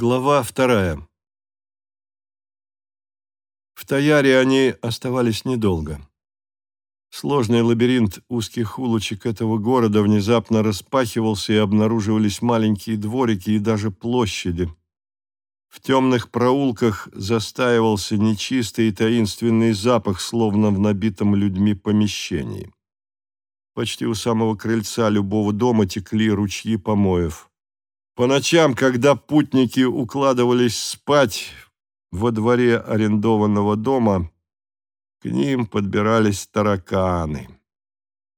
Глава вторая. В Таяре они оставались недолго. Сложный лабиринт узких улочек этого города внезапно распахивался, и обнаруживались маленькие дворики и даже площади. В темных проулках застаивался нечистый и таинственный запах, словно в набитом людьми помещении. Почти у самого крыльца любого дома текли ручьи помоев. По ночам, когда путники укладывались спать во дворе арендованного дома, к ним подбирались тараканы.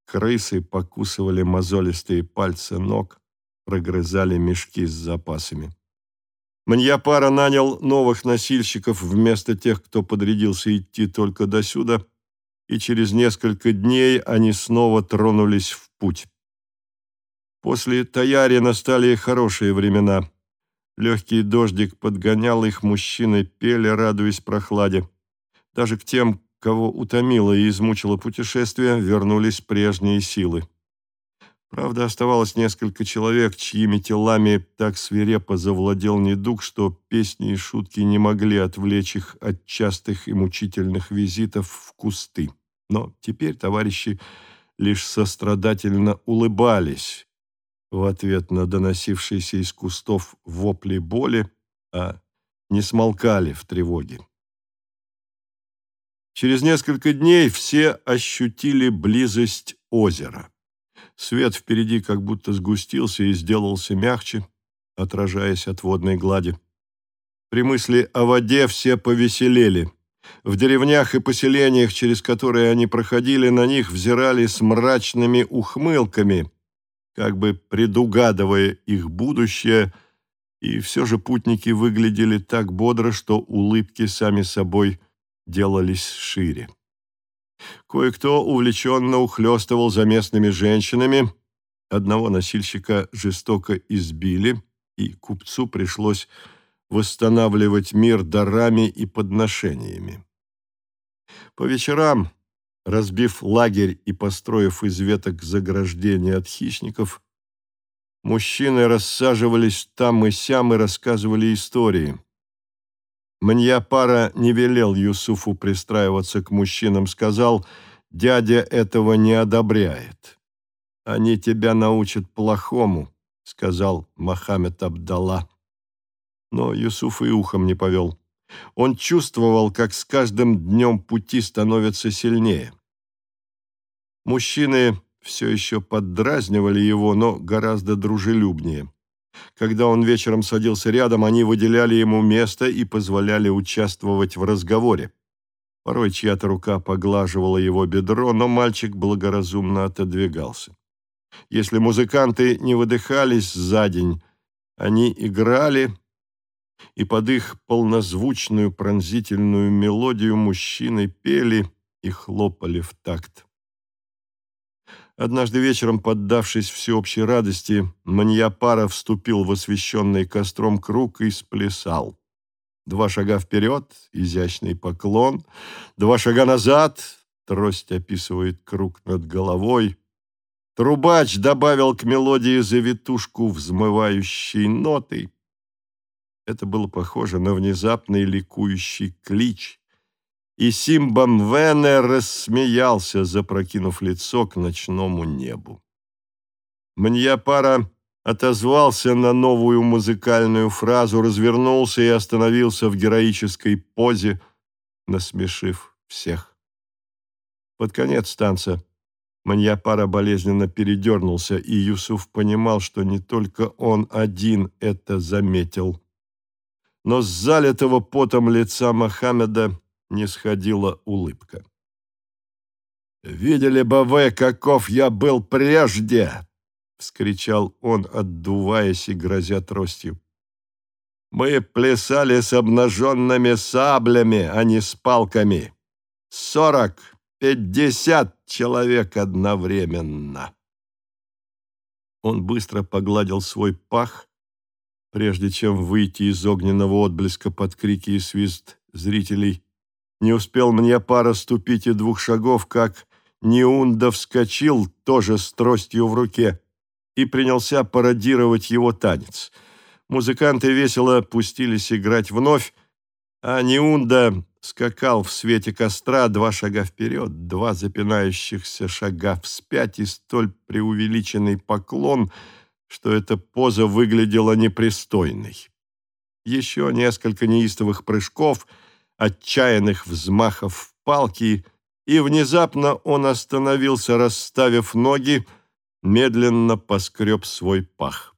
Крысы покусывали мозолистые пальцы ног, прогрызали мешки с запасами. Маньяпара нанял новых носильщиков вместо тех, кто подрядился идти только досюда, и через несколько дней они снова тронулись в путь. После Таяри настали хорошие времена. Легкий дождик подгонял их, мужчины пели, радуясь прохладе. Даже к тем, кого утомило и измучило путешествие, вернулись прежние силы. Правда, оставалось несколько человек, чьими телами так свирепо завладел недуг, что песни и шутки не могли отвлечь их от частых и мучительных визитов в кусты. Но теперь товарищи лишь сострадательно улыбались, в ответ на доносившиеся из кустов вопли боли, а не смолкали в тревоге. Через несколько дней все ощутили близость озера. Свет впереди как будто сгустился и сделался мягче, отражаясь от водной глади. При мысли о воде все повеселели. В деревнях и поселениях, через которые они проходили, на них взирали с мрачными ухмылками, как бы предугадывая их будущее, и все же путники выглядели так бодро, что улыбки сами собой делались шире. Кое-кто увлеченно ухлёстывал за местными женщинами, одного носильщика жестоко избили, и купцу пришлось восстанавливать мир дарами и подношениями. По вечерам Разбив лагерь и построив из веток заграждение от хищников, мужчины рассаживались там и сям и рассказывали истории. Маньяпара не велел Юсуфу пристраиваться к мужчинам, сказал, «Дядя этого не одобряет. Они тебя научат плохому», — сказал Мохаммед Абдалла. Но Юсуф и ухом не повел. Он чувствовал, как с каждым днем пути становится сильнее. Мужчины все еще поддразнивали его, но гораздо дружелюбнее. Когда он вечером садился рядом, они выделяли ему место и позволяли участвовать в разговоре. Порой чья-то рука поглаживала его бедро, но мальчик благоразумно отодвигался. Если музыканты не выдыхались за день, они играли, и под их полнозвучную пронзительную мелодию мужчины пели и хлопали в такт. Однажды вечером, поддавшись всеобщей радости, Маньяпара вступил в освещенный костром круг и сплясал. Два шага вперед, изящный поклон, два шага назад, трость описывает круг над головой. Трубач добавил к мелодии завитушку взмывающей ноты, это было похоже на внезапный ликующий клич, и Симбам Вене рассмеялся, запрокинув лицо к ночному небу. Маньяпара отозвался на новую музыкальную фразу, развернулся и остановился в героической позе, насмешив всех. Под конец танца Маньяпара болезненно передернулся, и Юсуф понимал, что не только он один это заметил но с залитого потом лица Мохаммеда не сходила улыбка. «Видели бы вы, каков я был прежде!» — вскричал он, отдуваясь и грозя тростью. «Мы плясали с обнаженными саблями, а не с палками. Сорок, пятьдесят человек одновременно!» Он быстро погладил свой пах, прежде чем выйти из огненного отблеска под крики и свист зрителей. Не успел мне пара ступить и двух шагов, как Неунда вскочил, тоже с тростью в руке, и принялся пародировать его танец. Музыканты весело пустились играть вновь, а Неунда скакал в свете костра два шага вперед, два запинающихся шага вспять и столь преувеличенный поклон, что эта поза выглядела непристойной. Еще несколько неистовых прыжков, отчаянных взмахов палки, и внезапно он остановился, расставив ноги, медленно поскреб свой пах.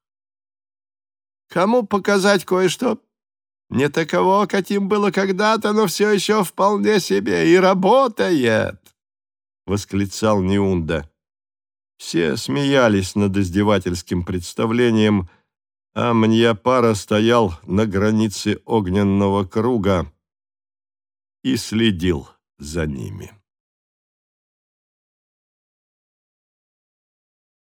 «Кому показать кое-что?» Не таково, каким было когда-то, но все еще вполне себе и работает!» — восклицал Неунда. Все смеялись над издевательским представлением, а Мньяпара стоял на границе огненного круга и следил за ними.